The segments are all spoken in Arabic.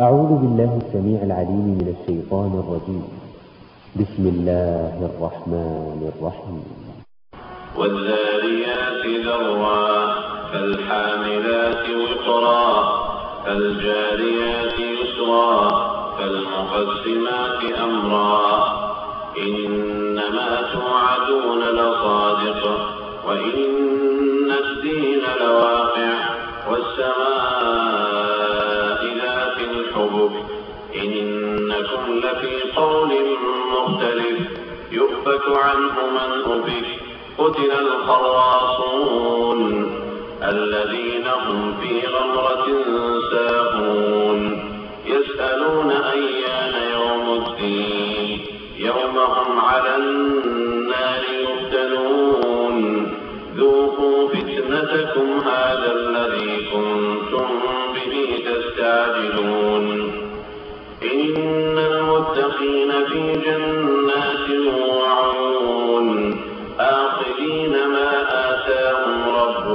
أعوذ بالله السميع العليم من الشيطان الرجيم. بسم الله الرحمن الرحيم. والذاريات ذروا فالحاملات وقرا فالجاريات يسرا فالمقسمات أمرا. إنما توعدون لصادق. يؤفك عنه من أفك. قتل الخراصون الذين هم في غمرة ساهون. يسألون أيان يوم الدين. يوم هم على النار يفتنون. ذوقوا فتنتكم هذا الذي كنتم به تستعجلون. إن المتقين في جنات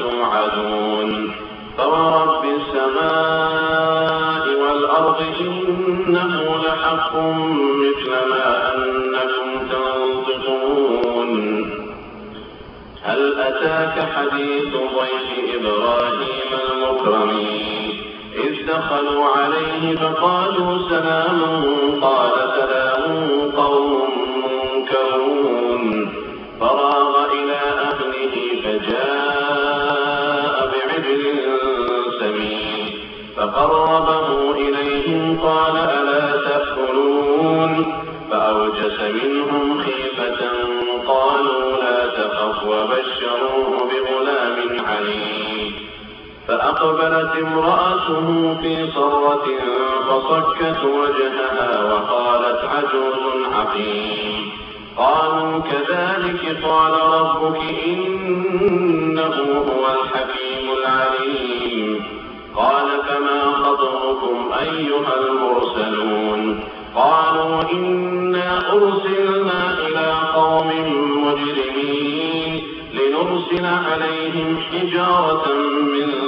توعدون. فورب السماء والأرض إنه لحق مثل ما أنكم تنطقون. هل أتاك حديث ضيف إبراهيم المكرمين؟ إذ دخلوا عليه فقالوا سلام قال سلام قوم منكرون. فراغ إلى أهله فجاء فأقبلت امرأته في صرة فصكت وجهها وقالت عجوز عقيم. قالوا كذلك قال ربك إنه هو الحكيم العليم. قال فما خطبكم أيها المرسلون؟ قالوا إنا أرسلنا إلى قوم مجرمين لنرسل عليهم حجارة من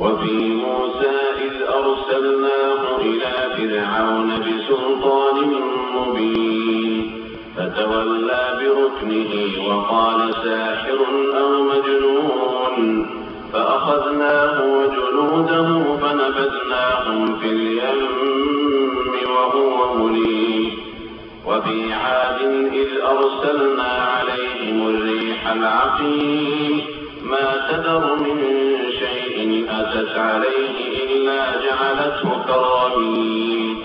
وفي موسى إذ أرسلناه إلى فرعون بسلطان مبين. فتولى بركنه وقال ساحر أو مجنون. فأخذناه وجنوده فنبذناهم في اليم وهو مليم وفي عاد إذ أرسلنا عليهم الريح العقيم. ما تذر من شيء أتت عليه إلا جعلته كالرميم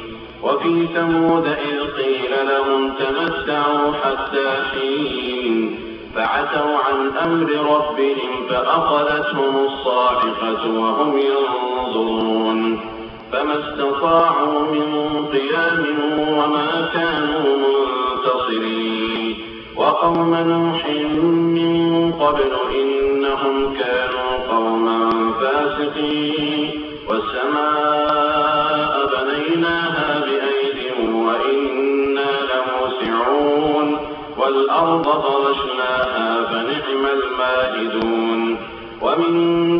وفي ثمود إذ قيل لهم تمتعوا حتى حين فعتوا عن أمر ربهم فأخذتهم الصاعقة وهم ينظرون. فما استطاعوا من قيام وما كانوا منتصرين. وقوم نوح من قبل إنهم كانوا فاسقين والسماء بنيناها بأيد وإنا لموسعون والأرض فرشناها فنعم الماهدون ومن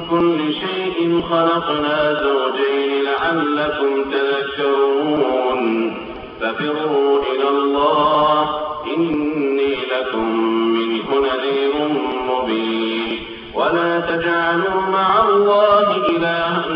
كل شيء خلقنا زوجين لعلكم تذكرون ففروا إلى الله إني لكم منه نذير مبين ولا تجعلوا مع الله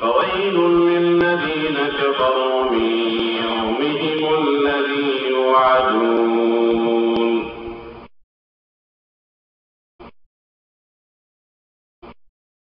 فويل للذين كفروا من